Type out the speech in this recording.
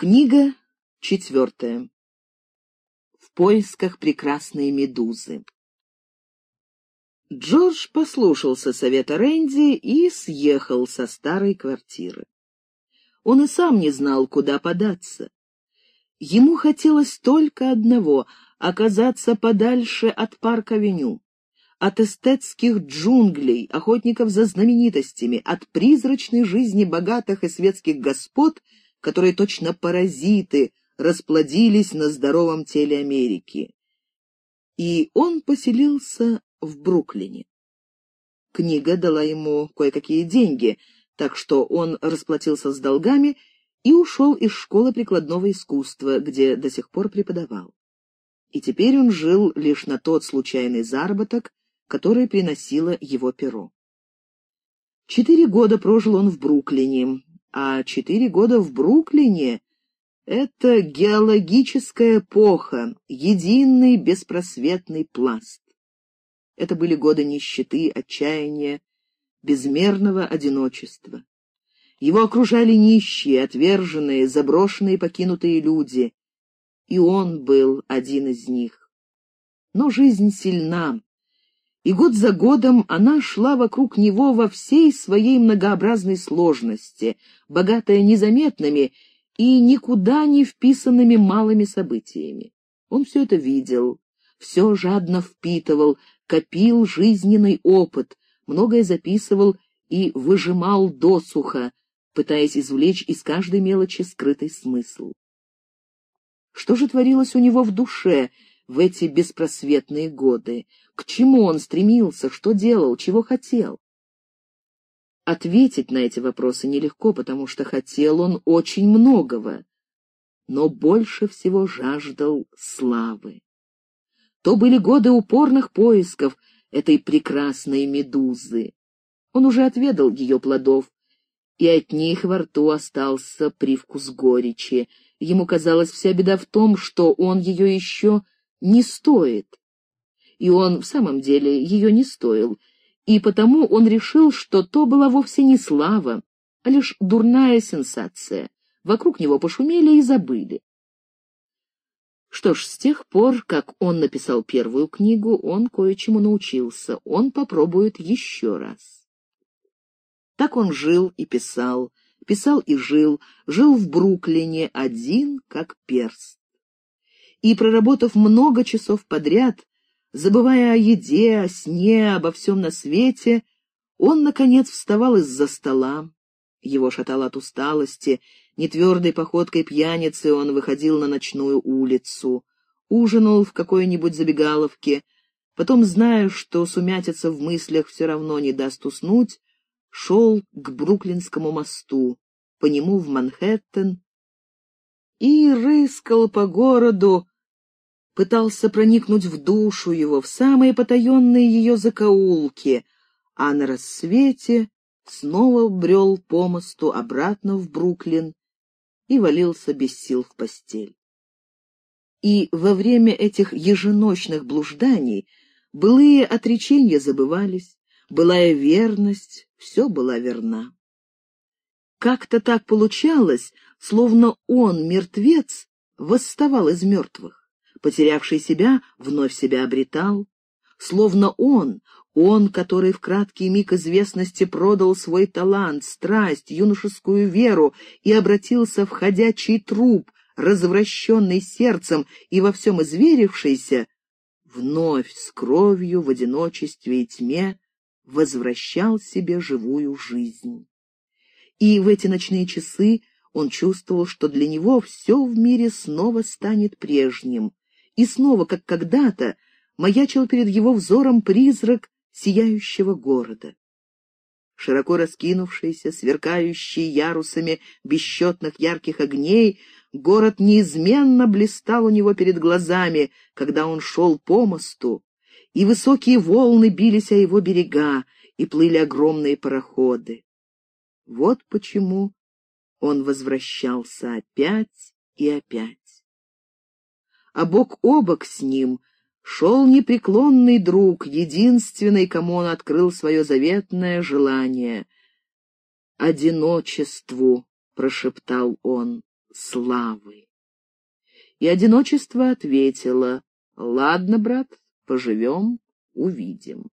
Книга четвертая. В поисках прекрасной медузы. Джордж послушался совета Рэнди и съехал со старой квартиры. Он и сам не знал, куда податься. Ему хотелось только одного — оказаться подальше от парк-авеню, от эстетских джунглей, охотников за знаменитостями, от призрачной жизни богатых и светских господ — которые точно паразиты расплодились на здоровом теле Америки. И он поселился в Бруклине. Книга дала ему кое-какие деньги, так что он расплатился с долгами и ушел из школы прикладного искусства, где до сих пор преподавал. И теперь он жил лишь на тот случайный заработок, который приносило его перо. Четыре года прожил он в Бруклине, а четыре года в Бруклине — это геологическая эпоха, единый беспросветный пласт. Это были годы нищеты, отчаяния, безмерного одиночества. Его окружали нищие, отверженные, заброшенные покинутые люди, и он был один из них. Но жизнь сильна, и год за годом она шла вокруг него во всей своей многообразной сложности, богатая незаметными и никуда не вписанными малыми событиями. Он все это видел, все жадно впитывал, копил жизненный опыт, многое записывал и выжимал досуха, пытаясь извлечь из каждой мелочи скрытый смысл. Что же творилось у него в душе в эти беспросветные годы? К чему он стремился, что делал, чего хотел? Ответить на эти вопросы нелегко, потому что хотел он очень многого, но больше всего жаждал славы. То были годы упорных поисков этой прекрасной медузы. Он уже отведал ее плодов, и от них во рту остался привкус горечи. Ему казалось, вся беда в том, что он ее еще не стоит и он в самом деле ее не стоил, и потому он решил, что то была вовсе не слава, а лишь дурная сенсация. Вокруг него пошумели и забыли. Что ж, с тех пор, как он написал первую книгу, он кое-чему научился, он попробует еще раз. Так он жил и писал, писал и жил, жил в Бруклине один, как перст. И, проработав много часов подряд, Забывая о еде, о сне, обо всем на свете, он, наконец, вставал из-за стола. Его шатало от усталости, нетвердой походкой пьяницы он выходил на ночную улицу, ужинал в какой-нибудь забегаловке, потом, зная, что сумятица в мыслях все равно не даст уснуть, шел к Бруклинскому мосту, по нему в Манхэттен, и рыскал по городу, пытался проникнуть в душу его, в самые потаенные ее закоулки, а на рассвете снова брел по мосту обратно в Бруклин и валился без сил в постель. И во время этих еженочных блужданий былые отречения забывались, былая верность, все была верна. Как-то так получалось, словно он, мертвец, восставал из мертвых потерявший себя, вновь себя обретал. Словно он, он, который в краткий миг известности продал свой талант, страсть, юношескую веру и обратился в ходячий труп, развращенный сердцем и во всем изверившийся, вновь с кровью в одиночестве и тьме возвращал себе живую жизнь. И в эти ночные часы он чувствовал, что для него все в мире снова станет прежним, и снова, как когда-то, маячил перед его взором призрак сияющего города. Широко раскинувшийся, сверкающий ярусами бесчетных ярких огней, город неизменно блистал у него перед глазами, когда он шел по мосту, и высокие волны бились о его берега, и плыли огромные пароходы. Вот почему он возвращался опять и опять а бок о бок с ним шел непреклонный друг, единственный, кому он открыл свое заветное желание. «Одиночеству», — прошептал он, славы. И одиночество ответило, «Ладно, брат, поживем, увидим».